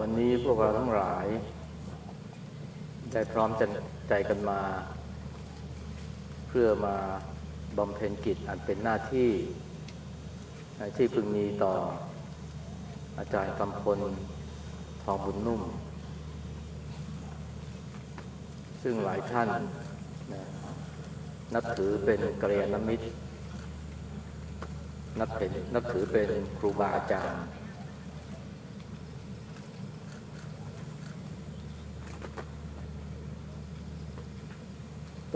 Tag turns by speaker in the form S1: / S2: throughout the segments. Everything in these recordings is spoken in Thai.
S1: วันนี้พวกเราทั้งหลาย ได้พร้อมใจกันมา เพื่อมาบำเพ็ญกิจอันเป็นหน้าที่ที่พึงมีต่ออาจารย์กำพลทองบุญนุ่ม ซึ่งหลายท่านนับถือเป็นกัลยาณมิตร นับเป็นนับถือเป็นครูบาอาจารย์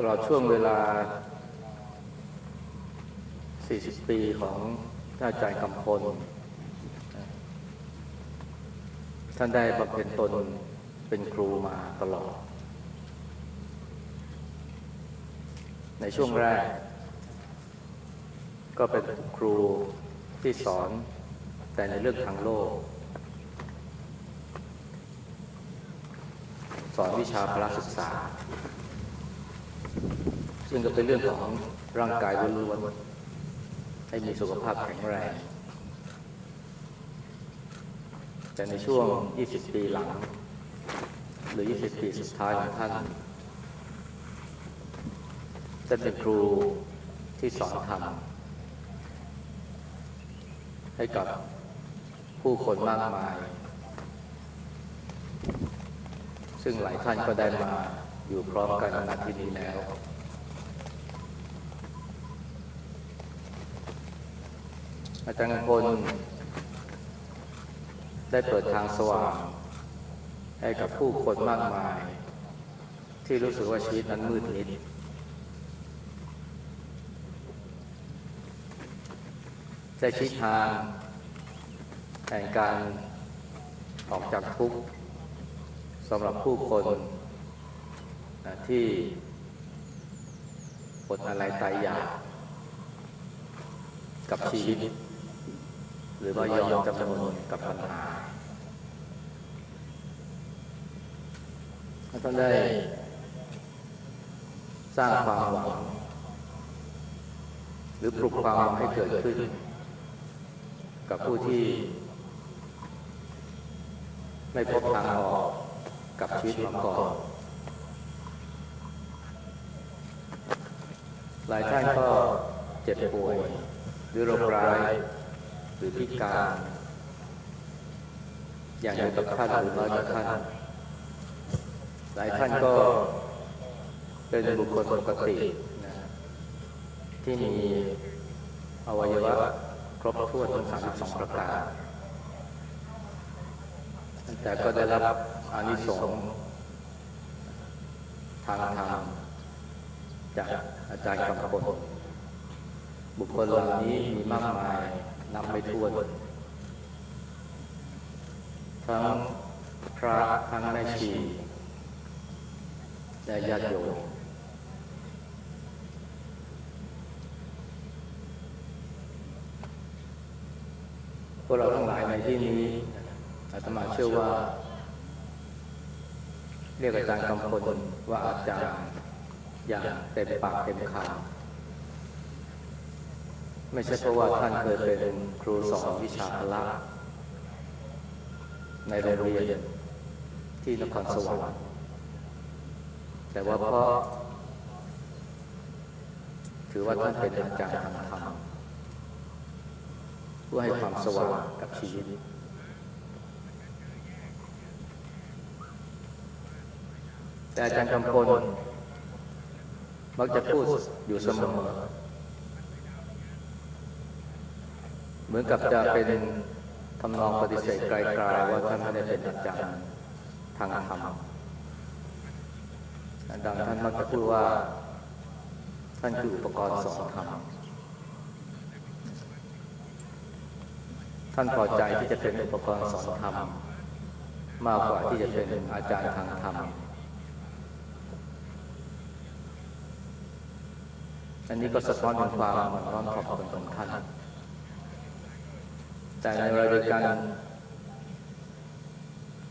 S1: ลอดช่วงเวลา 40 ปีของท่านอาจารย์กำพล ท่านได้บำเพ็ญตนเป็นครูมาตลอด ในช่วงแรก ก็เป็นครูที่สอนแต่ในเรื่องทางโลก สอนวิชาพละศึกษา ซึ่งก็เป็นเรื่องของร่างกายล้วนๆให้มีสุขภาพแข็งแรง แต่ในช่วง 20 ปีหลัง หรือ 20 ปีสุดท้ายของท่านจะเป็นครูที่สอนธรรมให้กับผู้คนมากมาย ซึ่งหลายท่านก็ได้มา อยู่พร้อมกันณที่นี้แล้ว อาจารย์พลได้เปิดทางสว่าง ให้กับผู้คนมากมาย ที่รู้สึกว่าชีวิตนั้นมืดมิดได้ชี้ทางแห่งการออกจากทุกข์สำหรับผู้คน ที่อดอะไรตายอยากกับชีวิต หรือว่ายอมจำนนกับปัญหาท่านได้ สร้างความหวัง หรือปลุกความหวังให้เกิดขึ้น กับผู้ที่ ไม่พบทางออกกับชีวิตมาก่อน ห ลายท่านก็เจ็บป่วย หรือโรคร้าย หรือพิการ อย่างเดียวกับท่านหรือน้อยกว่าท่านหลายท่านก็เป็นบุคคลปกติที่มีอวัยวะครบถ้วนทั้ง32ประการ แต่ก็ได้รับอานิสงส์ทางธรรมจาก อาจารย์กำพลบุคคลเหล่านี้มีมากมายนับไม่ถ้วนทั้งพระทั้งแม่ชีและญาติโยมพวกเราทั้งหลายในที่นี้อาตมาเชื่อว่า เรียกอาจารย์กำพลว่าอาจารย์ อย่างเต็มปากเต็มคำไม่ใช่เพราะว่าท่านเคยเป็นครูสอนวิชาพละในโรงเรียนที่นครสวรรค์แต่ว่าเพราะถือว่าท่านเป็นอาจารย์ทางธรรมผู้ให้ความสว่างกับชีวิตแต่อาจารย์กำพล มักจะพูดอยู่เสมอ เหมือนกับจะเป็นทำนองปฏิเสธไกลๆว่าท่านไม่ได้เป็นอาจารย์ทางธรรมดังท่านมักจะพูดว่า ท่านคืออุปกรณ์สอนธรรมท่านพอใจที่จะเป็นอุปกรณ์สอนธรรมมากกว่าที่จะเป็นอาจารย์ทางธรรม อันนี้ก็สะท้อนถึงความหมอนร้อนขอบคนของท่าน แต่ในรายการ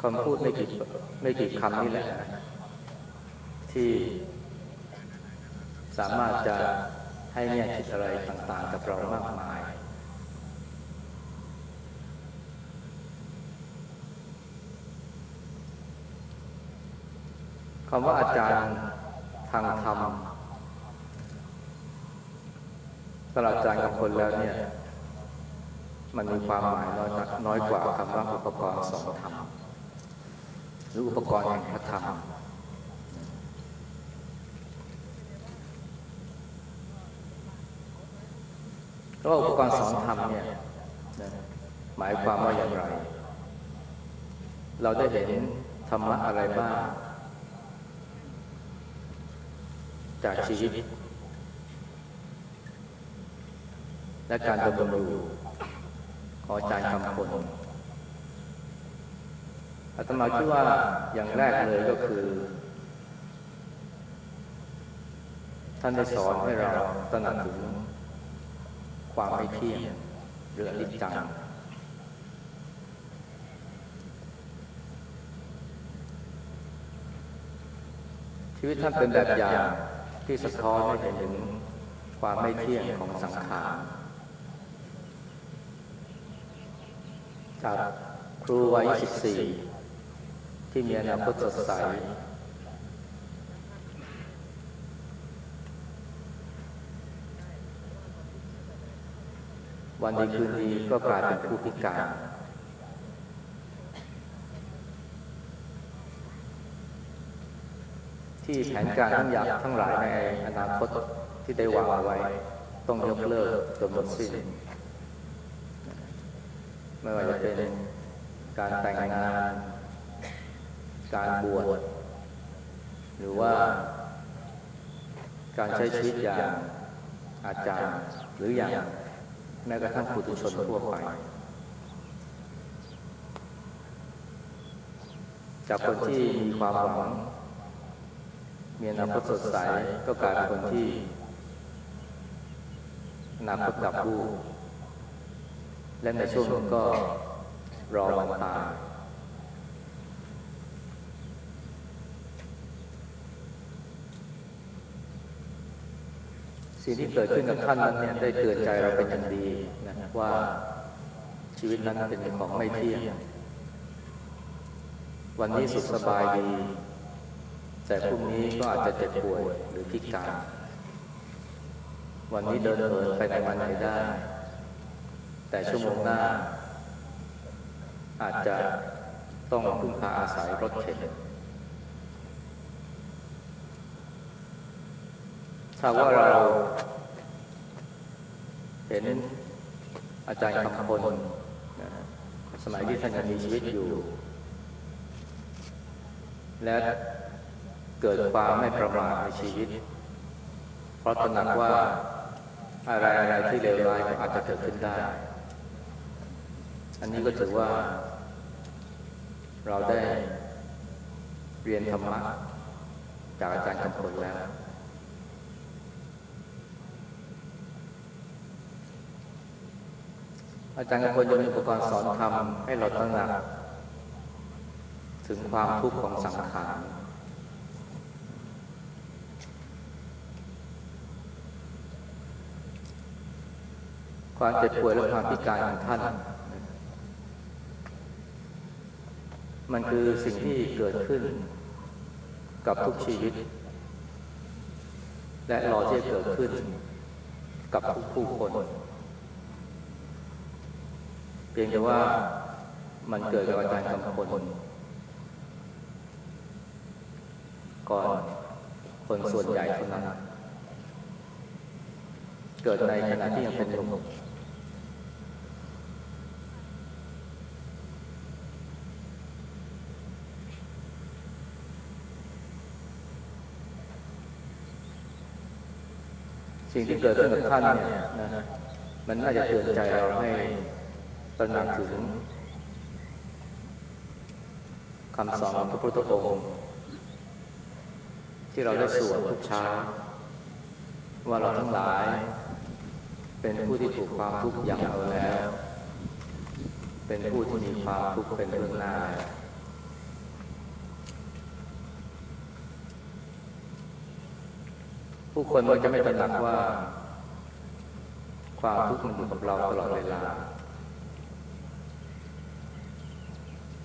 S1: คำพูดไม่กี่ไม่กี่คำนี่แหละ ที่สามารถจะให้แง่คิดอะไรต่างๆ กับเรามากมาย คำว่าอาจารย์ทางธรรม สำหรับอาจารย์กับคนแล้วเนี่ย มันมีความหมายน้อยน้อยกว่าคำว่าอุปกรณ์สองธรรมหรืออุปกรณ์แห่งพระธรรมเพราะว่าอุปกรณ์สอนธรรมเนี่ยหมายความว่าอย่างไร เราได้เห็นธรรมะอะไรบ้างจากชีวิต และการดำรงอยู่ของอาจารย์คำพลอาตมาคิดว่าอย่างแรกเลยก็คือ ท่านได้สอนให้เราตระหนักถึงความไม่เที่ยงหรืออนิจจังชีวิตท่านเป็นแบบอย่างที่สะท้อนให้เห็นถึงความไม่เที่ยงของสังขาร จากครูวัย14 ที่มีอนาคตสดใส วันดีคืนดีก็กลายเป็นผู้พิการ ที่แผนการทั้งอยากทั้งหลายในอนาคตที่ได้วางไว้ ต้องยกเลิกจนหมดสิ้น ไม่ว่าจะเป็นการแต่งงาน การบวชหรือว่า การใช้ชีวิตอย่างอาจารย์ หรืออย่างแม้กระทั่งปุถุชนทั่วไป จากคนที่มีความหวังมีอนาคตสดใสก็กลายเป็นคนที่อนาคตดับรูป และในช่วงก็รอวันตายสิ่งที่เกิดขึ้นกับท่านนั้นเนี่ยได้เตือนใจเราเป็นอย่างดีนะว่าชีวิตนั้นเป็นของไม่เที่ยง วันนี้สุขสบายดี แต่พรุ่งนี้ก็อาจจะเจ็บป่วยหรือพิการ วันนี้เดินเหินไปไหนมาไหนได้ แต่ชั่วโมงหน้า อาจจะต้องพึ่งพาอาศัยรถเข็นถ้าว่าเราเห็นอาจารย์คำพลสมัยที่ท่านยังมีชีวิตอยู่ และเกิดความไม่ประมาทในชีวิต เพราะตระหนักว่าอะไรอะไรที่เลวร้ายก็อาจจะเกิดขึ้นได้ อันนี้ก็ถือว่า เราได้เรียนธรรมะจากอาจารย์คำพลแล้ว อาจารย์กำพลจะมีอุปกรณ์สอนธรรมให้เราตระหนัก ถึงความทุกข์ของสังขารความเจ็บป่วยและความพิการของท่าน มันคือสิ่งที่เกิดขึ้นกับทุกชีวิต และรอที่จะเกิดขึ้นกับทุกผู้คน เพียงแต่ว่ามันเกิดกับอาจารย์กำพลก่อนคนส่วนใหญ่เท่านั้น เกิดในขณะที่ยังเป็นหนุ่ม สิ่งที่เกิดขึ้นกับท่านเนี่ยนะมันน่าจะเตือนใจเราให้ตระหนักถึงคำสอนของพระพุทธองค์ที่เราได้สวดทุกเช้า ว่าเราทั้งหลาย เป็นผู้ที่ถูกความทุกข์อย่างเอาแล้ว เป็นผู้ที่มีความทุกข์เป็นเรื่องหน้า ผู้คนมันจะไม่ตระหนักว่า ความทุกข์มันอยู่กับเราตลอดเวลา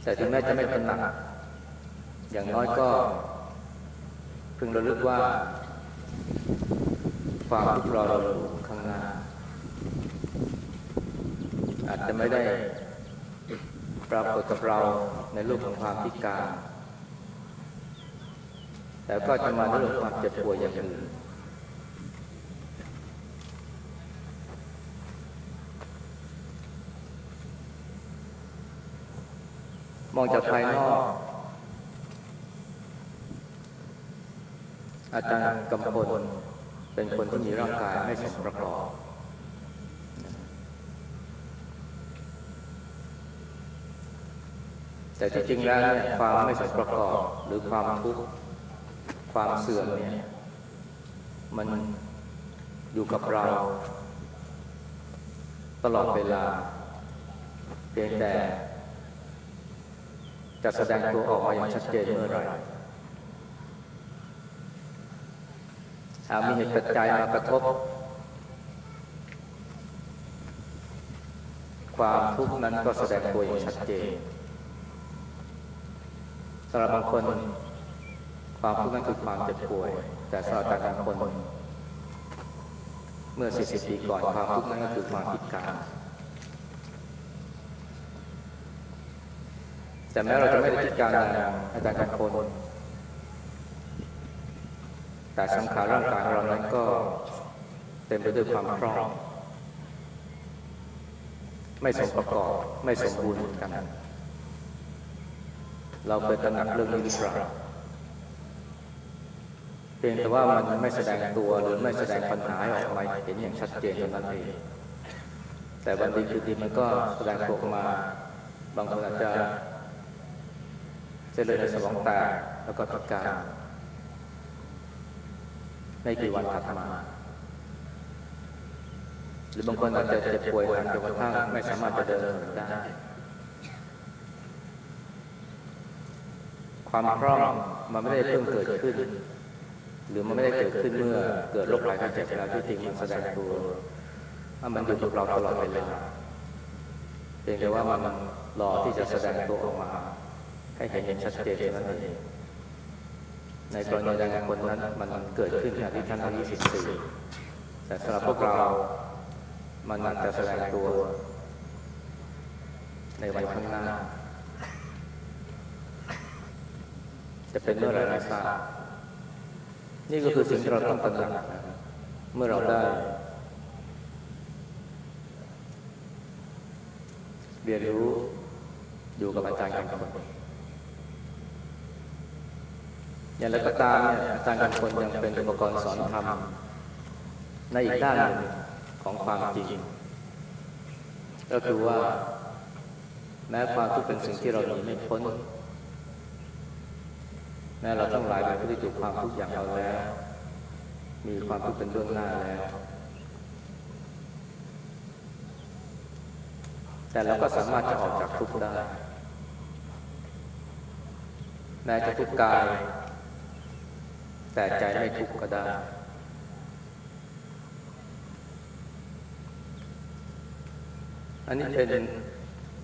S1: แต่ถึงแม้จะไม่ตระหนัก อย่างน้อยก็พึงระลึกว่า ความทุกข์เราเราอยู่ข้างหน้า อาจจะไม่ได้ปรากฏกับเราในรูปของความพิการ แต่ก็จะมาในรูปความเจ็บป่วยอย่างอื่น มองจากภายนอก อาจารย์กำพลเป็นคนที่มีร่างกายไม่สมประกอบแต่ที่จริงแล้วเนี่ยความไม่สมประกอบ หรือความทุกข์ความเสื่อมเนี่ยมันอยู่กับเรา ตลอดเวลา เพียงแต่ จะแสดงตัวออกมาอย่างชัดเจนเมื่อไหร่หากมีเหตุปัจจัยมากระทบ ความทุกข์นั้นก็แสดงตัวอย่างชัดเจนสำหรับบางคน ความทุกข์นั้นคือความเจ็บป่วย แต่สำหรับบางคน เมื่อ 40 ปีก่อนความทุกข์นั้นก็คือความพิการ แต่แม้เราจะไม่ได้พิการอย่างอาจารย์กันคนแต่สังขารร่างกายของเรานั้นก็เต็มไปด้วยความพร่อง ไม่สมประกอบไม่สมบูรณ์กัน เราเคยตระหนักเรื่องนี้หรือเปล่าเพียงแต่ว่ามันไม่แสดงตัวหรือไม่แสดงปัญหาออกมาเห็นอย่างชัดเจนเท่านั้นเองแต่วันดีคือดีมันก็แสดงตัวออกมา บางคนอาจจะ ส้นเลือดในสมองแตกแล้วก็พิการในกี่วันถัดมา หรือบางคนอาจจะเจ็บป่วยหนักจนกระทั่งไม่สามารถจะเดินได้ ความพร่องมันไม่ได้เพิ่งเกิดขึ้น หรือมันไม่ได้เกิดขึ้นเมื่อเกิดโรคภัยไข้เจ็บแล้วที่จริงมันแสดงตัวว่ามันอยู่กับเราตลอดเวลาเพียงแต่ว่ามันรอที่จะแสดงตัวออกมา ให้เห็นเห็นชัดเจนนั้นเองในกรณีใดคนนั้นมันเกิดขึ้นขณะที่ท่านอายุ14แต่สำหรับพวกเรา มันอาจจะแสดงตัว ในวันข้างหน้า จะเป็นเมื่อไรไม่ทราบนี่ก็คือสิ่งที่เราต้องตระหนักเมื่อเราได้ เรียนรู้อยู่กับอาจารย์กันคน อย่างไรก็ตามเนี่ยอาจารย์กันคนยังเป็นอุปกรณ์สอนธรรมในอีกด้านหนึ่งของความจริง ก็คือว่า แม้ความทุกข์เป็นสิ่งที่เราหนีไม่พ้นแม้เราต้องหลายเป็นผู้ที่ถูกความทุกข์อย่างเราแล้ว มีความทุกข์เป็นเบื้องหน้าแล้ว แต่เราก็สามารถจะออกจากทุกข์ได้แม้จะทุกข์กาย แต่ใจไม่ทุกข์ก็ได้ อันนี้เป็น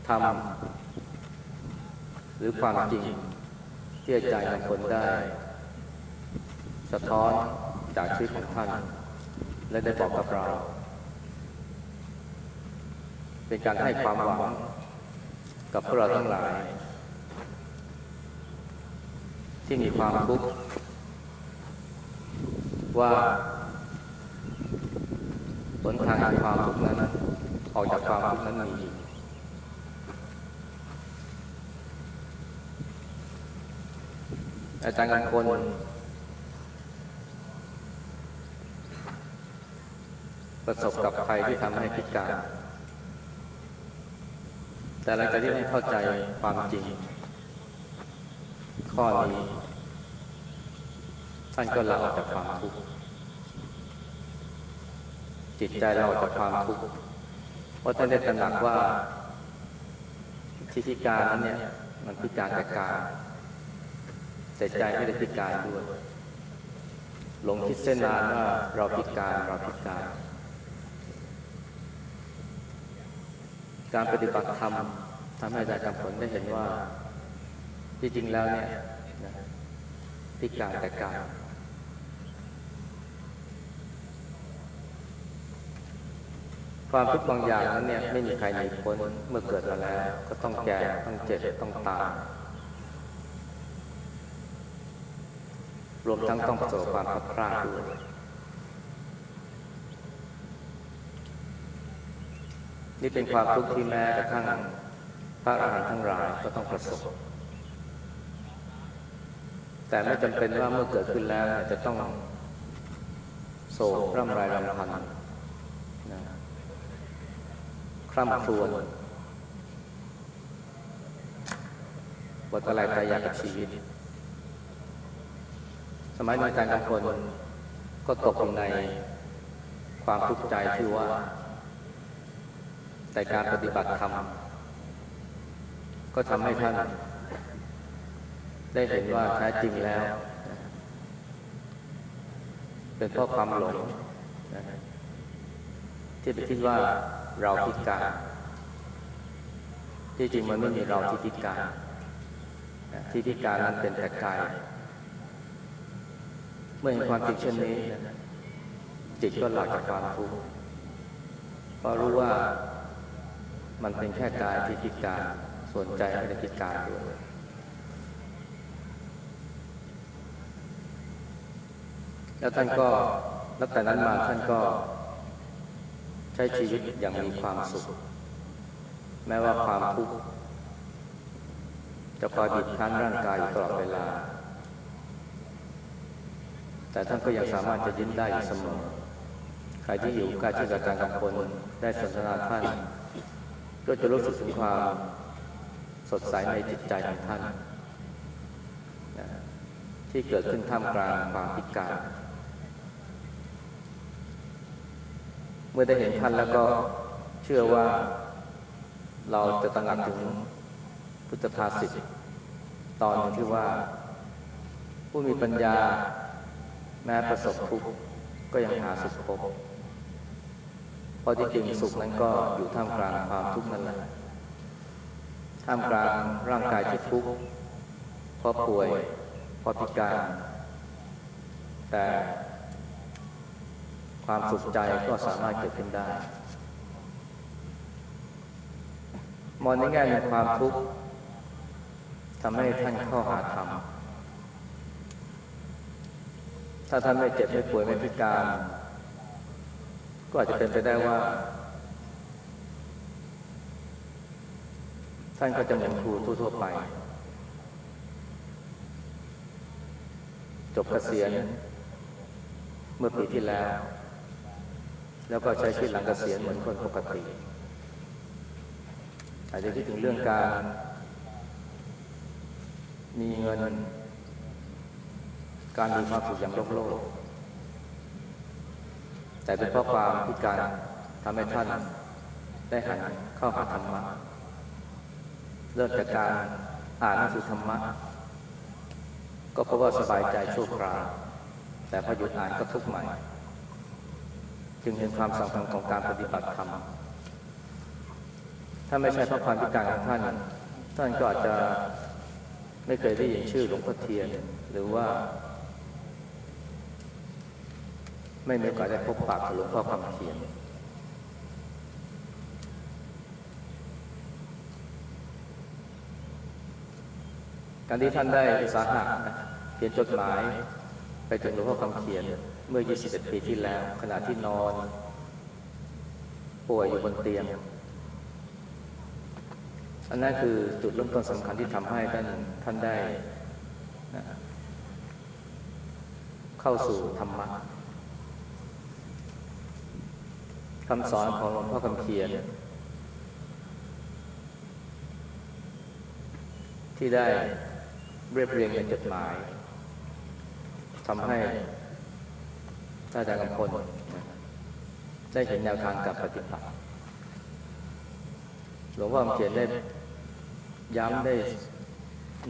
S1: ธรรมหรือความจริงที่อาจารย์บางคนได้ สะท้อนจากชีวิตของท่าน และได้บอกกับเรา เป็นการให้ความหวังกับพวกเราทั้งหลาย ที่มีความทุกข์ ว่าหนทางความทุกข์นั้นออกจากความทุกข์นั้นมีอาจารย์กันคนประสบกับภัยที่ทำให้พิการ แต่หลังจากที่ได้เข้าใจความจริง ข้อนี้ ท่านก็ลาออกจากความทุกข์จิตใจเราออกจากความทุกข์เพราะท่านได้ตระหนักว่าที่พิการนั้นเนี่ย มันพิการแต่กายแต่ใจไม่ได้พิการด้วย หลงคิดเส้นนานว่าเราพิการเราพิการ การปฏิบัติธรรมทำให้อาจารย์กำผลได้เห็นว่า ที่จริงแล้วเนี่ยพิการแต่กาย ความทุกข์บางอย่างนั้นเนี่ยไม่มีใครหนีพ้นเมื่อเกิดมาแล้ว ก็ต้องแก่ต้องเจ็บต้องตายรวมทั้งต้องประสบความพัดพลาดด้วยนี่เป็นความทุกข์ที่แม้กระทั่งพระอรหันต์ทั้งหลายก็ต้องประสบ แต่ไม่จำเป็นว่าเมื่อเกิดขึ้นแล้วจะต้องโศกร่ำไรรำพันนะ คร่ำครวญบทอะไรตายอยากกับชีวิต สมัยนี้อาจารย์กำพลก็ตกอยู่ในความทุกข์ใจที่ว่า แต่การปฏิบัติธรรมก็ทำให้ท่าน ได้เห็นว่าแท้จริงแล้ว เป็นเพราะความหลงที่ไปคิดว่า เราพิการ ที่จริงมันไม่มีเราที่พิการนที่พิการนั้นเป็นแต่กาย เมื่อเห็นความจริงเช่นนี้ จิตก็หลักจากความทุกข์เพราะรู้ว่ามันเป็นแค่กายที่พิการ ส่วนใจไม่ได้พิการด้วยแล้วท่านก็นับแต่นั้นมาท่านก็ ใช้ชีวิตอย่างมีความสุข แม้ว่าความทุกข์จะคอยบีบคั้นร่างกายอยู่ตลอดเวลา แต่ท่านก็ยังสามารถจะยิ้มได้อยู่เสมอ ใครที่อยู่ใกล้ชิดกับอารย์กำพลได้สนทนาท่าน ก็จะรู้สึกถึงความสดใสในจิตใจของท่าน ที่เกิดขึ้นท่ามกลางความพิการ เมื่อได้เห็นท่านแล้วก็เชื่อว่าเราจะตระหนักถึงพุทธภาษิตตอนที่ว่า ผู้มีปัญญาแม้ประสบทุกข์ก็ยังหาสุขพบเพราะที่จริงสุขนั้นก็อยู่ท่ามกลางความทุกข์นั่นแหละท่ามกลางร่างกายที่ทุกข์เพราะป่วยเพราะพิการ แต่ ความสุขใจก็สามารถเกิดขึ้นได้ มองในแง่ของความทุกข์ทำให้ท่านเข้าหาธรรม ถ้าท่านไม่เจ็บไม่ป่วยไม่พิการ ก็อาจจะเป็นไปได้ว่า ท่านก็จะเหมือนครูทั่วๆไป จบเกษียณเมื่อปีที่แล้ว แล้วก็ใช้ชีวิตหลังเกษียณเหมือนคนปกติ อาจจะคิดถึงเรื่องการ มีเงิน การมีความสุขอย่างโลกโลก แต่เป็นเพราะความพิการทำให้ท่านได้หันเข้าหาธรรมะเริ่มจากการอ่านหนังสือธรรมะ ก็เพราะว่าสบายใจชั่วคราวแต่พอหยุดอ่านก็ทุกข์ใหม่ จึงเห็นความสำคัญของการปฏิบัติธรรม ถ้าไม่ใช่พระความพิการของท่าน ท่านก็อาจจะไม่เคยได้ยินชื่อหลวงพ่อเทียน หรือว่า ไม่มีโอกาสได้พบปากกับหลวงพ่อคำเทียน การที่ท่านได้สาหะเขียนจดหมาย ไปถึงหลวงพ่อคำเขียน เมื่อ 21 ปีที่แล้ว ขณะที่นอน ป่วยอยู่บนเตียง อันนั้นคือจุดเริ่มต้นสำคัญที่ทำให้ท่านท่านได้เข้าสู่ธรรมะคำสอนของหลวงพ่อคำเขียน ที่ได้เรียบเรียงในจดหมายทำให้ ท่านอาจารย์กำพลได้เห็นแนวทางการปฏิบัติหลวงพ่อเขียนได้ย้ำได้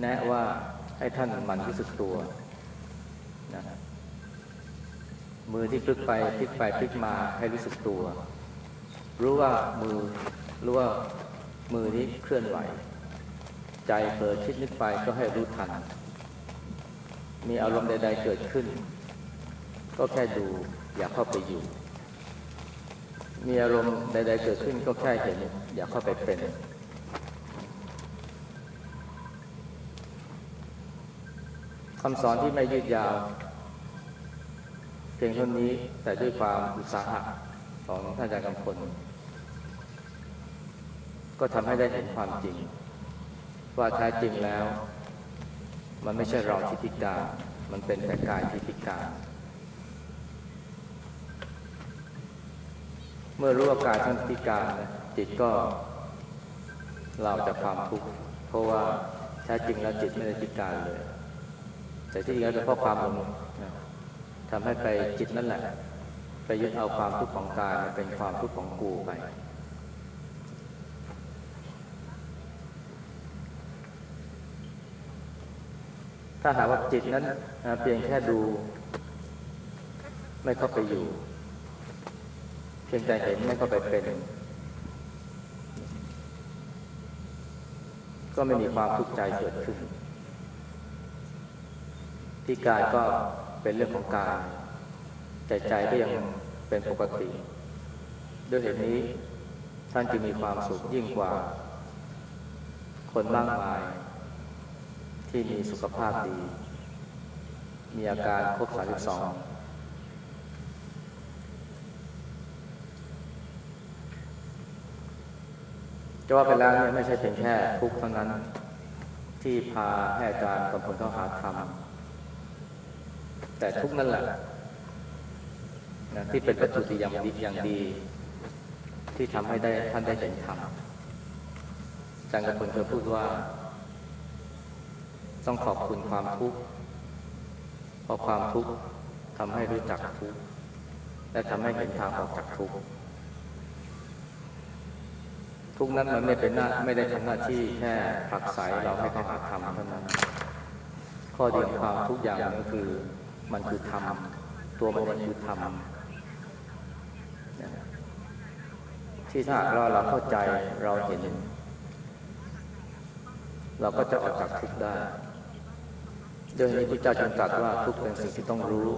S1: แนะว่าให้ท่านมันรู้สึกตัวนะมือที่พลิกไปพลิกไปพลิกมาให้รู้สึกตัว รู้ว่ามือรู้ว่ามือนี้เคลื่อนไหว ใจเผลอคิดนึกไปก็ให้รู้ทัน มีอารมณ์ใด ๆ เกิดขึ้น ก็แค่ดูอย่าเข้าไปอยู่ มีอารมณ์ใด ๆ เกิดขึ้นก็แค่เห็น อย่าเข้าไปเป็น คำสอนที่ไม่ยืดยาว เพียงเท่านี้แต่ด้วยความอุตสาหะของท่านอาจารย์กำพลก็ทำให้ได้เห็นความจริง ว่าแท้จริงแล้ว มันไม่ใช่เราที่พิการ มันเป็นแต่กายที่พิการ เมื่อรู้ว่ากายท่านพิการนะจิตก็เราจากความทุกข์เพราะว่าแท้จริงแล้วจิตไม่ได้พิการเลย แต่ที่จริงแล้วเป็นเพราะความหลงนทำให้ไปจิตนั่นแหละ ไปยึดเอาความทุกข์ของกายมาเป็นความทุกข์ของกูไปถ้าหากว่าจิตนั้นเพียงแค่ดู ไม่เข้าไปอยู่ เพียงแต่เห็นไม่เข้าไปเป็น ก็ไม่มีความทุกข์ใจเกิดขึ้น ที่กายก็เป็นเรื่องของกายแต่ใจก็ยังเป็นปกติ ด้วยเหตุนี้ท่านจึงมีความสุขยิ่งกว่า คนมากมาย ที่มีสุขภาพดี มีอาการครบ 32 จะว่าไปแล้วเนี่ยไม่ใช่เพียงแค่ทุกข์เท่านั้น ที่พาให้อาจารย์กำพลเข้าหาธรรมแต่ทุกข์นั่นแหละนะที่เป็นประจุดีอย่างดีอย่างดี ที่ทำให้ได้ท่านได้เห็นธรรมอาจารย์กำพลเคยพูดว่า ต้องขอบคุณความทุกข์เพราะความทุกข์ทำให้รู้จักทุกข์และทำให้เห็นทางออกจากทุกข์ กนั้นมันไม่เป็นหน้าไม่ได้ทำหน้าที่แค่ผลักไสเราให้เขาหาธรรมเท่านั้น ข้อดีของความทุกอย่างก็คือมันคือธรรมตัวมันคือธรรมที่ถ้าเราเราเข้าใจเราเห็น เราก็จะออกจากทุกข์ได้โดยนี้พระเจ้าจึงตรัสว่าทุกเป็นสิ่งที่ต้องรู้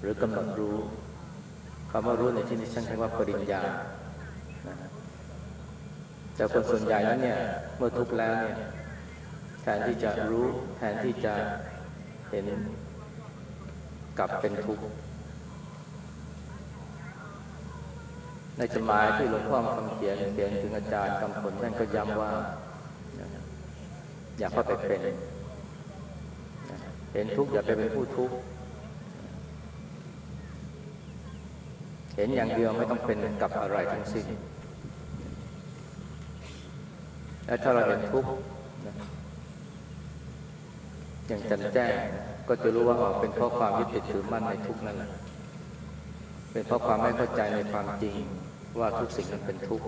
S1: หรือกำหนดรู้คำว่ารู้ในที่นี้ฉันเรียกว่าปริญญา แต่คนส่วนใหญ่นั้นเนี่ย เมื่อทุกข์แล้วเนี่ยแทนที่จะรู้แทนที่จะเห็นกลับเป็นทุกข์ในจดหมายที่หลวงพ่อคำเขียนเขียนถึงอาจารย์กำผลท่านก็ย้ำว่า อย่าเข้าไปเป็น เห็นทุกข์อย่าไปเป็นผู้ทุกข์เห็นอย่างเดียวไม่ต้องเป็นกับอะไรทั้งสิ้น และถ้าเราเห็นทุกข์อย่างจ่มแจ้งก็จะรู้ว่าอ๋อเป็นเพราะความยึดติดถือมั่นในทุกข์นั่นแหละเป็นเพราะความไม่เข้าใจในความจริงว่าทุกสิ่งนั้นเป็นทุกข์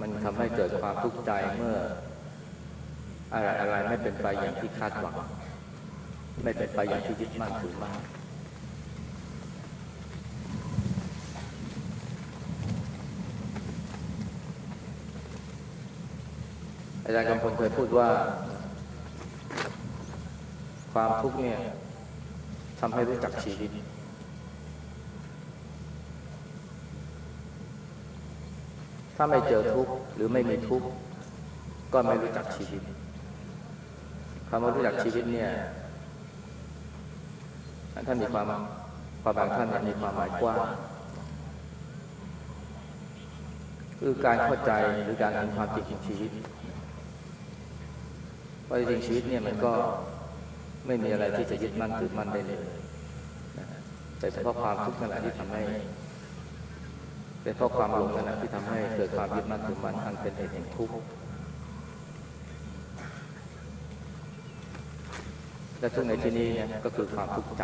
S1: มันทำให้เกิดความทุกข์ใจเมื่อ อะไรอะไรไม่เป็นไปอย่างที่คาดหวัง ไม่เป็นไปอย่างที่ยึดมั่นถือมั่น อาจารย์กำพลเคยพูดว่า ความทุกข์เนี่ยทำให้รู้จักชีวิต ถ้าไม่เจอทุกข์หรือไม่มีทุกข์ก็ไม่รู้จักชีวิตคำว่ารู้จักชีวิตเนี่ยท่านมีความความบางท่านมีความหมายกว้างคือการเข้าใจหรือการเห็นความจริงของชีวิต ว่าะจริงชีวิตเนี่ยมันก็ไม่มีอะไรที่จะยึดมั่นถือมั่นได้เลยแต่เพราะความทุกข์นั่นแหละที่ทำให้เป็นเพราะความหลงนั่นแหละที่ทำให้เกิดความยึดมั่นถือมั่นอันเป็นเหตุแห่งทุกข์และทุกข์ในที่นี้เนี่ยก็คือความทุกข์ใจ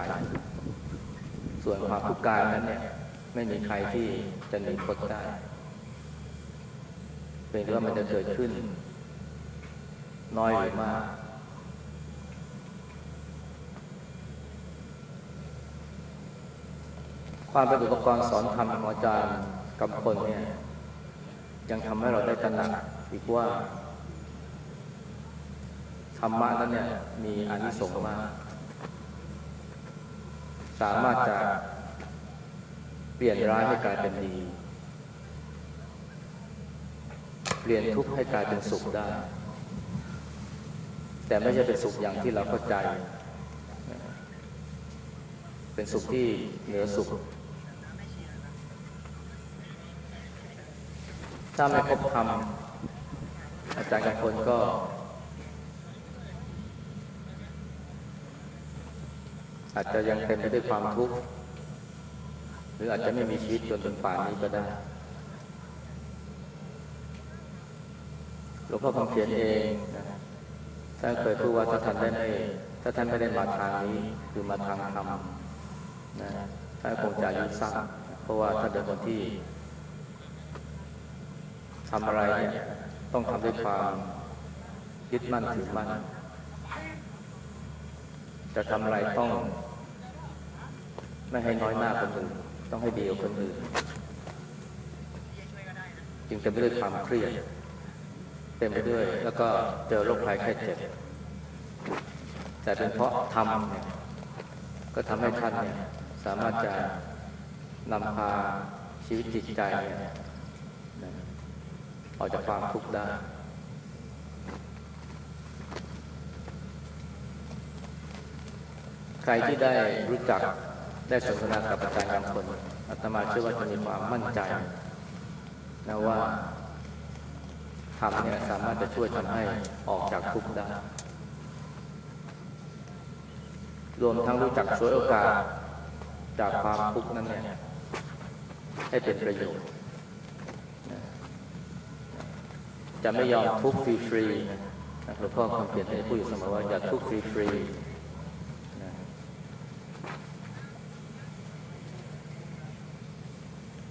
S1: ส่วนความทุกข์กายนั้นเนี่ย ไม่มีใครที่จะหนีพ้นได้ เป็นว่ามันจะเกิดขึ้น น้อยหรือมาก ความเป็นอุปกรณ์สอนธรรมของอาจารย์กำพลเนี่ยยังทำให้เราได้ตระหนักอีกว่าธรรมะนั้นเนี่ยมีอานิสงส์มาก สามารถจะเปลี่ยนร้ายให้กลายเป็นดี เปลี่ยนทุกข์ให้กลายเป็นสุขได้ แต่ไม่ใช่เป็นสุขอย่างที่เราเข้าใจ เป็นสุขที่เหนือสุข ถ้าไม่พบธรรมอาจารย์กับคนก็อาจจะยังเต็มไปด้วยความทุกข์หรืออาจจะไม่มีชีวิตจนถึงป่านนี้ก็ได้หลวงพ่อคำเขียนเองนะ ท่านเคยพูดว่าถ้าท่านได้ไม่ถ้าท่านไม่ได้มาทางนี้คือมาทางธรรมนะท่านคงจะอายุสั้นเพราะว่าถ้าเป็นคนที่ทำอะไรเนี่ยต้องทำด้วยความยึดมั่นถือมั่นจะทำอะไรต้อง ไม่ให้น้อยหน้าคนอื่นต้องให้ดีกว่าคนอื่นจึงเต็มได้ความเครียด ต็มไปด้วย แล้วก็เจอโรคภัยไข้เจ็บ แต่เป็นเพราะทำเนี่ยก็ทำให้ท่านเนี่ยสามารถจะนำพาชีวิตจิตใจเนี่ยออกจากความทุกข์ได้ ใครที่ได้รู้จักได้สนทนากับอาจารย์บางคนอาตมาเชื่อว่าจะมีความมั่นใจนะว่า รรมเนี่ยสามารถจะช่วยทำให้ออกจากทุกข์ได้ รวมทั้งรู้จักช่วยโอกาสจากความทุกข์นั้นเนี่ยให้เป็นประโยชน์ จะไม่ยอมทุกข์ฟรีๆนะหลวงพ่อคำเปลี่ยนให้พูดอยู่เสมอว่าอย่าทุกข์ฟรีๆ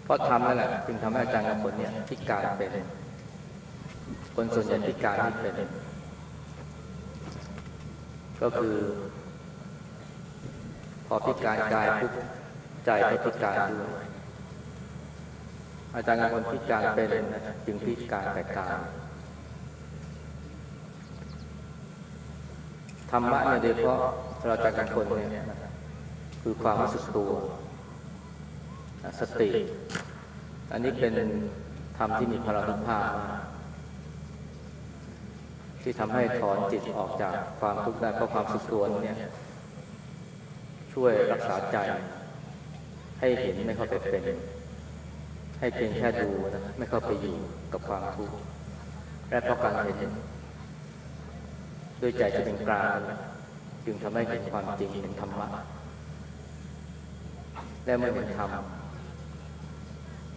S1: เพราะทำนั่นแหละจึงทำให้อาจารย์กับคนเนี่ยพิการเป็น คนส่วนใหญ่พิการไม่เป็น ก็คือ พอพิการกายปุ๊บใจก็พิการด้วยอาจารย์กับคนพิการเป็นจึงพิการแต่กายธรรมะเนี่ยโดยเฉพาะเราจากกันคนเนี่ยคือความรู้สึกตัว สติ อันนี้เป็นธรรมที่มีพลังภาพมาก ที่ทำให้ถอนจิตออกจากความทุกข์ได้เพราะความสุขตัวเนี่ย ช่วยรักษาใจ ให้เห็นไม่เข้าไปเป็น ให้เพียงแค่ดูนะไม่เข้าไปอยู่กับความทุกข์และเพราะการเห็นด้วยใจจะเป็นกลางจึงทำให้เห็นความจริงเห็นธรรมะและเมื่อเห็นธรรม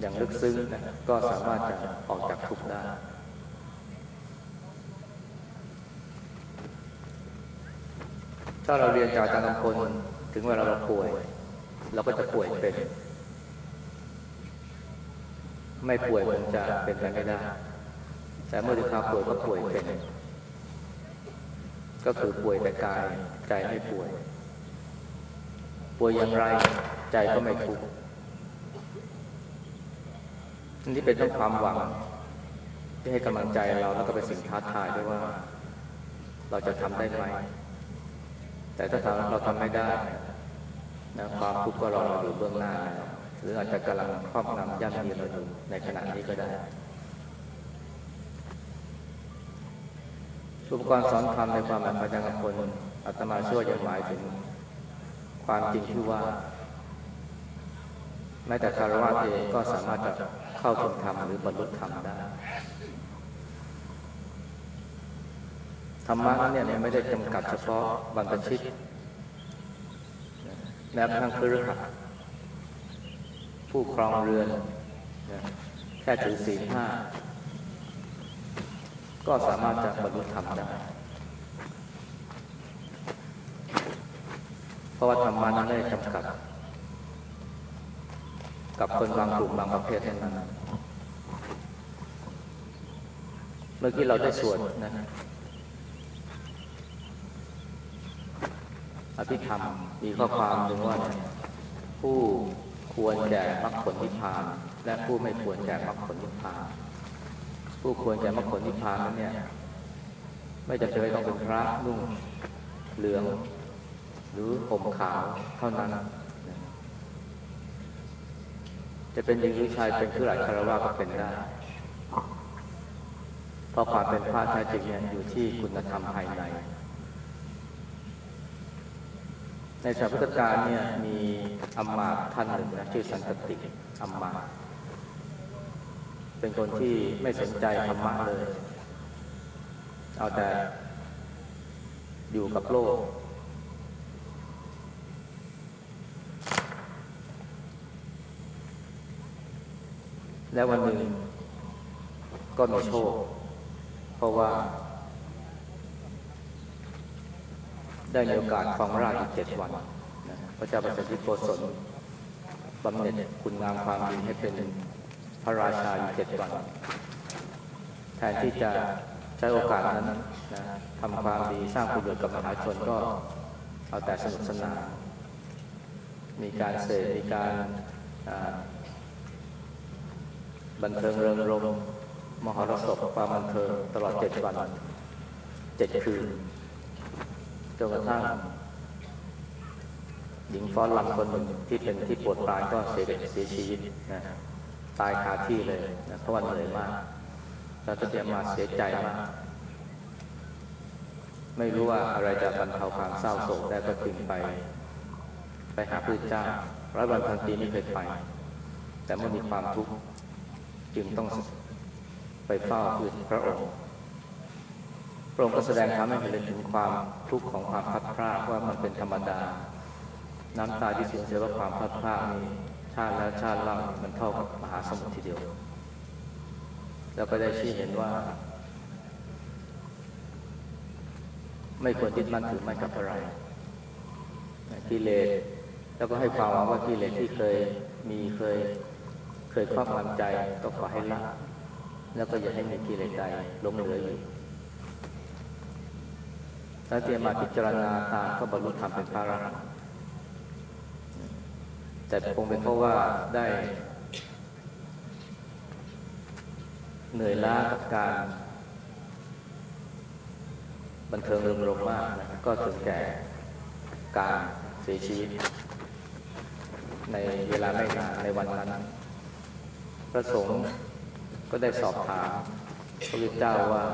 S1: อย่างลึกซึ้งนะก็สามารถจะออกจากทุกข์ได้ ถ้าเราเรียนจากอาจารย์กำพลถึงเวลาเราป่วย เราก็จะป่วยเป็น ไม่ป่วยคงจะเป็นไปไม่ได้ แต่เมื่อถึงคราวป่วยก็ป่วยเป็น ก็คือป่วยแต่กายใจไม่ป่วย ป่วยอย่างไรใจก็ไม่ทุกข์นี่เป็นต้องความหวัง ที่ให้กำลังใจเราแล้วก็เป็นสิ่งท้าทายด้วยว่า เราจะทำได้ไหม แต่ถ้าทำเราทำไม่ได้นะความทุกข์ก็รอเราอยู่เบื้องหน้าแล้วหรืออาจจะกำลังครอบงำย่ำยีเราอยู่ในขณะนี้ก็ได้อุปกรณ์สอนธรรมในความหมายประจังกับคนอาตมาช่วยยังหมายถึง ความจริงที่ว่า แม้แต่คารวะเองก็สามารถจะเข้าถึงธรรมหรือบรรลุธรรมได้ ธรรมะนั้นเนี่ยไม่ได้จำกัดเฉพาะบรรพชิต แม้กระทั่งครือขัดผู้ครองเรือน แค่ถือศีลห้า ก็สามารถจะบรรลุธรรมได้ เพราะว่าธรรมะนั้นไม่ได้จำกัด กับคนบางกลุ่มบางประเภทเท่านั้น เมื่อกี้เราได้สวดนะ อภิธรรม มีข้อความหนึ่งว่า ผู้ควรแก่มรรคผลนิพพาน และผู้ไม่ควรแก่มรรคผลนิพพาน ผู้ควรแก่มรรคผลนิพพานนั้นเนี่ย ไม่จำเป็นต้องเป็นพระนุ่งเหลือง หรือผมขาวเท่านั้น จะเป็นหญิงหรือชายเป็นคือหลายคารวะก็เป็นได้เพราะความเป็นพระแท้จริงเนี่ยอยู่ที่คุณธรรมภายใน ในสมัยพุทธกาลเนี่ยมีอมมาท่านหนึ่งนะชื่อสันตติอมมา เป็นคนที่ไม่สนใจธรรมะเลย เอาแต่อยู่กับโลก และวันหนึ่งก็มีโชค เพราะว่า ได้มีโอกาสครองราชอีกเจ็ดวัน พระเจ้าประสิทธิโกศลบำเหน็จคุณงามความดีให้เป็นพระราชาอยู่เจ็ดวัน แทนที่จะใช้โอกาสนั้นนะทำความดีสร้างประโยชน์กับมหาชนก็เอาแต่สนุกสนานมีการเสพมีการบันเทิงเริงรมมหรสพความบันเทิงตลอดเจ็ดวันเจ็ดคืน จนกระทั่งหญิงฟ้อนลำคนหนึ่งที่เป็นที่ปวดปรานก็เสียเสียชีวิตนะตายคาที่เลยนะเพราะว่าเหนื่อยมาก แล้วก็เตรียมาเสียใจมากไม่รู้ว่าอะไรจะบรรเทาความเศร้าโศกได้ก็จึงไป ไปหาพระเจ้าร้อยวันพันปีไม่เคยไป แต่เมื่อมีความทุกข์จึงต้องไปเฝ้าคือพระองค์ พระองค์ก็แสดงธรรมให้เห็นถึงความทุกข์ของความพัดพรากว่ามันเป็นธรรมดา น้ำตาที่สูญเสียว่าความพัดพรากนี้ชาติแล้วชาติเล่ามันเท่ากับมหาสมุทรทีเดียว แล้วก็ได้ชี้เห็นว่า ไม่ควรยึดมั่นถือมั่นกับอะไรกิเลสแล้วก็ให้ความหวังว่ากิเลสที่เคยมีเคยเคยครอบงำใจก็ขอให้ละแล้วก็อย่าให้มีกิเลสใดหลงเหลืออยู่ แล้วเตรียมมาพิจารณาตามก็บรรลุธรรมเป็นพระอรหันต์แต่คงเป็นเพราะว่าได้ เหนื่อยล้ากับการ บันเทิงเริงรมย์มากนะก็ถึงแก่การเสียชีวิต ในเวลาไม่นานในวันนั้นพระสงฆ์ก็ได้สอบถามพระพุทธเจ้าว่า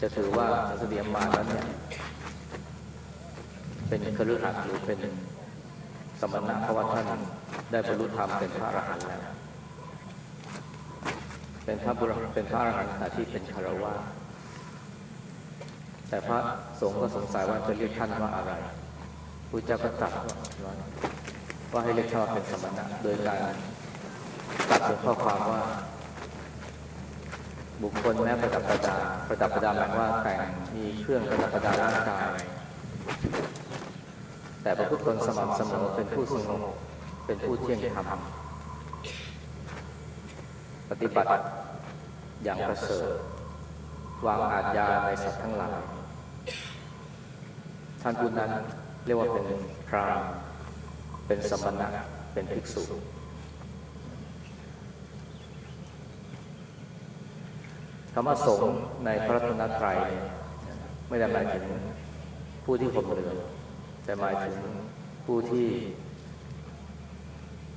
S1: จะถือว่าเสดียมมานั้นเนี่ย เป็นคฤหัสถ์หรือเป็นสมณะเพราะว่าท่านได้บรรลุธรรมเป็นพระอรหันต์แล้ว เป็นพระบุรเป็นพระอรหันต์แต่ที่เป็นคารวะแต่พระสงฆ์ก็สงสัยว่าจะเรียกท่านว่าอะไรพระเจ้าก็ตรัสว่าให้เรียกท่านเป็นสมณะ โดยการตรัสเป็นข้อความว่า บุคคลแม้ประดับประดา ประดับประดาหมายว่าแต่งมีเครื่องประดับประดาร่างกาย แต่ประพฤติตนสม่ำเสมอเป็นผู้สงบเป็นผู้เที่ยงธรรมปฏิบัติอย่างประเสริฐวางอาจยาในสัตว์ทั้งหลายท่านผู้นั้นเรียกว่าเป็นพรามเป็นสมณะเป็นภิกษุ คำว่าสงฆ์ในพระรัตนตรัยไม่ได้หมายถึงผู้ที่ข่มเหลือแต่หมายถึงผู้ที่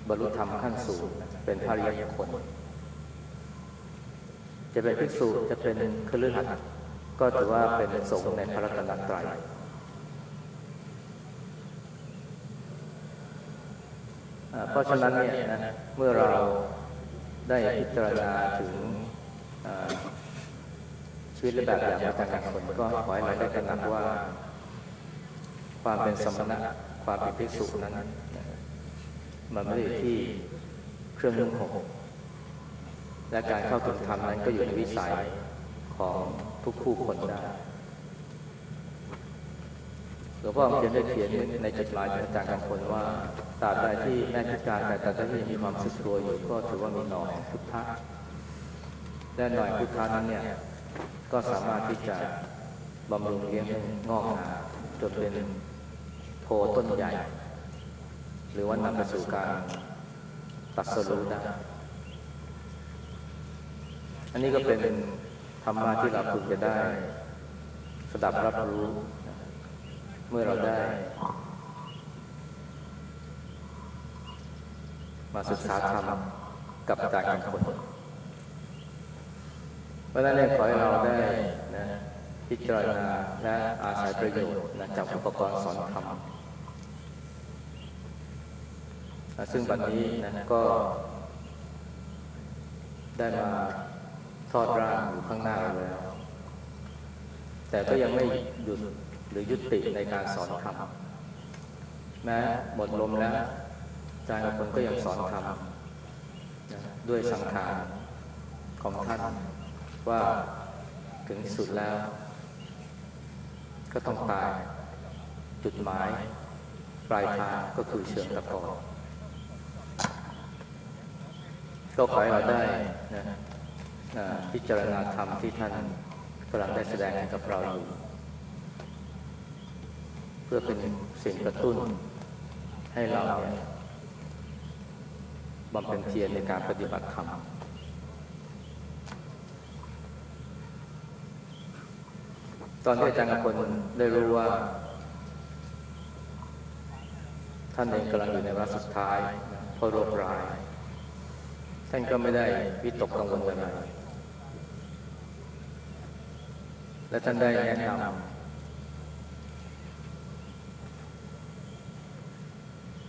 S1: บรรลุธรรมขั้นสูงเป็นพระริยคนจะเป็นภิกษุจะเป็นคฤหัสถ์ก็ถือว่าเป็นสงฆ์ในพระรัตนตรัยเพราะฉะนั้นเนี่ยนะเมื่อเราได้พิจารณาถึง ชีวิตและแบบอย่างมาจากการคนก็ขอให้เราได้ตระหนักว่า ความเป็นสมณะความเป็นภิกษุนั้นมันไม่ได้ที่เครื่องนุ่งห่มและการเข้าถึงธรรมนั้นก็อยู่ในวิสัยของทุกคู่คนได้หลวงพ่อเขียนได้เขียนในจดหมายถึงอาจารย์กำพลว่าตราบใดที่แม่พิการแต่ตราบใดที่ยังมีความสึกตัวอยู่ก็ถือว่ามีหน่อแห่งพุทธะและหน่อยพุทธะนั้นเนี่ย ก็สามารถที่จะบำรุงเลี้ยงให้งอกงามจนเป็นโพต้นใหญ่ หรือว่านำไปสู่การตัดสรู้ได้อันนี้ก็เป็นธรรมะที่เราพึงจะได้ สดับรับรู้ เมื่อเราได้ มาศึกษาธรรมกับอาจารย์กำพล เพราะฉะนั้นเนี่ยขอให้เราได้นะพิจารณาและอาศัยประโยชน์นะจากอุปกรณ์สอนธรรมซึ่งบัดนี้นะก็ได้มาทอดร่างอยู่ข้างหน้าเราแล้ว แต่ก็ยังไม่หยุดหรือยุติในการสอนธรรมแม้หมดลมแล้วอาจารย์คนก็ยังสอนธรรมด้วยสังขารของท่าน ว่าถึงสุดแล้ว ก็ต้องตาย จุดหมาย ปลายทางก็คือเชิงตะกอนก็ขอให้เราได้นะพิจารณาธรรมที่ท่านกำลังได้แสดงให้กับเราอยู่ เพื่อเป็นสิ่งกระตุ้นให้เราบำเพ็ญเพียรในการปฏิบัติธรรม ตอนที่อาจารย์กพลได้รู้ว่า ท่านเองกำลังอยู่ในวาระสุดท้ายเพราะโรคร้าย ท่านก็ไม่ได้วิตกกังวลอะไรและท่านได้แนะนำ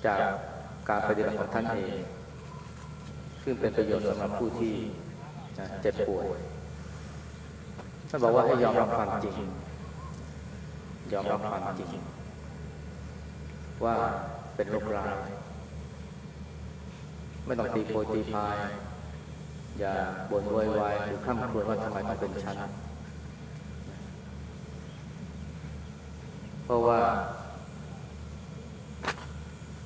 S1: จากการปฏิบัติของท่านเอง ซึ่งเป็นประโยชน์สำหรับผู้ที่เจ็บป่วยท่านบอกว่าให้ยอมรับความจริง ยอมรับความจริง ว่าเป็นโรคร้ายไม่ต้องตีโพยตีพาย อย่าบ่นโวยวายหรือข้ามควรว่าทำไมต้องเป็นฉันเพราะว่า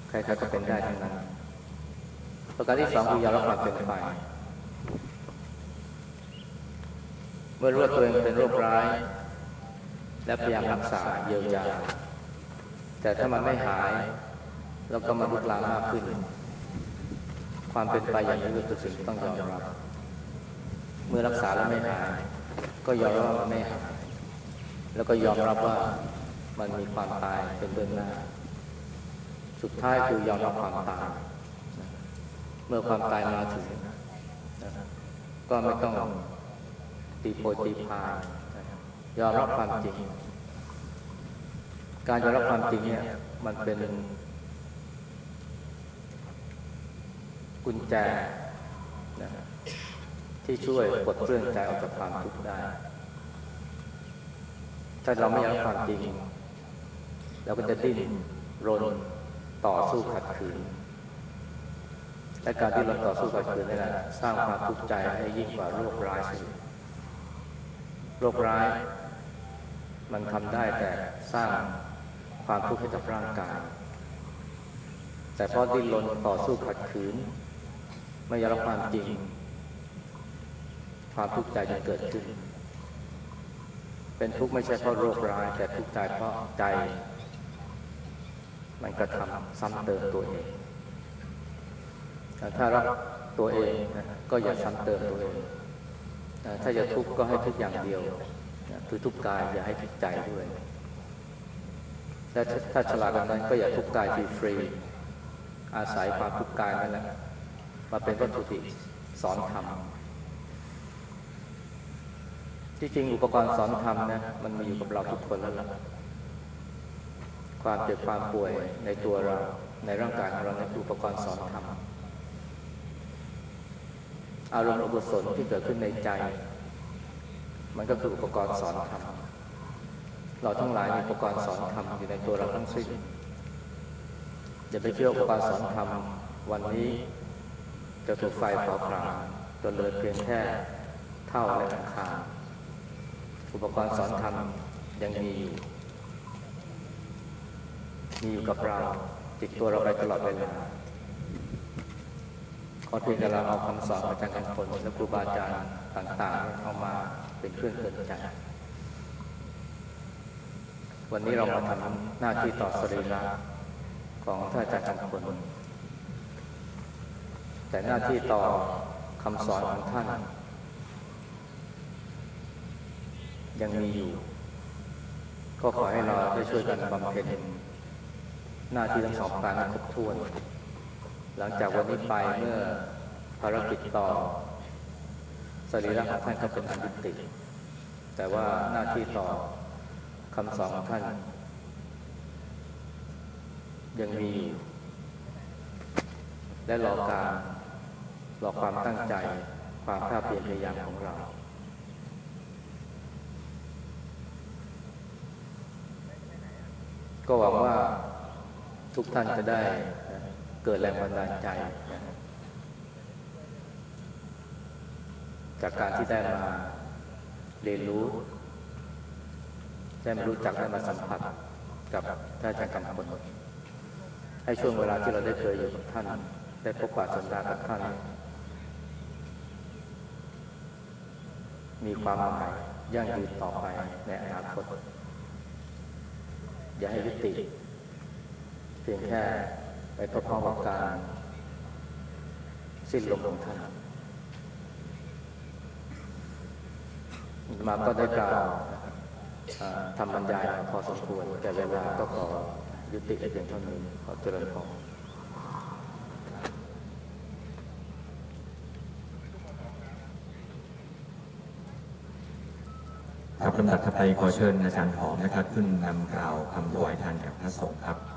S1: ใครๆก็เป็นได้ทั้งนั้น ประการที่สองคือยอมรับความเป็นไปเมื่อรู้ว่าตัวเองเป็นโรคร้าย และพยายามรักษาเยียวยา แต่ถ้ามันไม่หาย แล้วก็มาลุกลามมากขึ้น ความเป็นไปอย่างนี้ก็คือสิ่งที่ต้องยอมรับ เมื่อรักษาแล้วไม่หาย ก็ยอมรับว่ามันไม่หาย แล้วก็ยอมรับว่ามันมีความตายเป็นเบื้องหน้า สุดท้ายคือยอมรับความตาย เมื่อความตายมาถึง ก็ไม่ต้องตีโพยตีพาย ยอมรับความจริง การยอมรับความจริงเนี่ยมันเป็นกุญแจนะที่ช่วยปลดเปลื้องใจออกจากความทุกข์ได้ ถ้าเราไม่ยอมรับความจริงเราก็จะดิ้นรนต่อสู้ขัดขืน และการที่เราต่อสู้ขัดขืนนี่แหละสร้างความทุกข์ใจให้ยิ่งกว่าโรคร้ายสิโรคร้าย มันทำได้แต่สร้างความทุกข์ให้กับร่างกาย แต่พอดิ้นรนต่อสู้ขัดขืน ไม่ยอมรับความจริง ความทุกข์ใจจะเกิดขึ้น เป็นทุกข์ไม่ใช่เพราะโรคร้าย แต่ทุกข์ใจเพราะใจ มันกระทำซ้ำเติมตัวเองถ้ารักตัวเองนะก็อย่าซ้ำเติมตัวเอง ถ้าจะทุกข์ก็ให้ทุกอย่างเดียว คือทุกกายอย่าให้ทุกใจด้วย และถ้าฉลาดแบบนั้นก็อย่าทุกกายฟรีๆอาศัยความทุกกายนั่นแหละมาเป็นวัตถุดิบสอนธรรมที่จริงอุปกรณ์สอนธรรมนะมันมีอยู่กับเราทุกคนแล้วล่ะความเจ็บความป่วยในตัวเราในร่างกายของเราในอุปกรณ์สอนธรรมอารมณ์อกุศลที่เกิดขึ้นในใจ มันก็คืออุปกรณ์สอนธรรมเราทั้งหลายมีอุปกรณ์สอนธรรมอยู่ในตัวเราทั้งสิ้นอย่าไปเชื่ออุปกรณ์สอนธรรมวันนี้จะถูกไฟเผาผลาญจนเหลือเพียงแค่เท่าและอังคารอุปกรณ์สอนธรรมยังมีอยู่ มีอยู่กับเราติดตัวเราไปตลอดเวลาขอเพียงแต่เราเอาคำสอนอาจารย์กันผลและครูบาอาจารย์ต่าง ๆ เอามา เป็นเครื่องเตือนใจ วันนี้เรามาทำหน้าที่ต่อสรีระของท่านอาจารย์กันผลแต่หน้าที่ต่อคำสอนของท่าน ยังมีอยู่ ก็ขอให้เราได้ช่วยกันบำเพ็ญหน้าที่ทั้งสองการให้ครบถ้วน หลังจากวันนี้ไปเมื่อภารกิจต่อ รีระของท่านก็เป็นอันยุติ แต่ว่าหน้าที่ต่อคำสอนของท่าน ยังมีอยู่และรอการรอความตั้งใจ ความภาคเพียรพยายามของเรา ก็หวังว่าทุกท่านจะได้เกิดแรงบันดาลใจ จากการที่ได้มาเรียนรู้ ได้มารู้จักได้มาสัมผัสกับท่านอาจารย์กำพลให้ช่วงเวลาที่เราได้เคยอยู่กับท่าน ได้พบปะสันากับท่าน มีความหมายยั่งยืนต่อไปในอนาคต อย่าให้ยุติ เพียงแค่ไปพบพร้อมกับการสิ้นลมของท่าน มาก็ได้กล่าวทำบรรยายพอสมควรแต่เวลาก็ขอยุติเพียงเท่านี้ขอเจริญพร
S2: ครับลำดับถัดไปขอเชิญอาจารย์หอมนะครับ ขึ้นนำกล่าวคำถวายทานแก่พระสงฆ์ครับ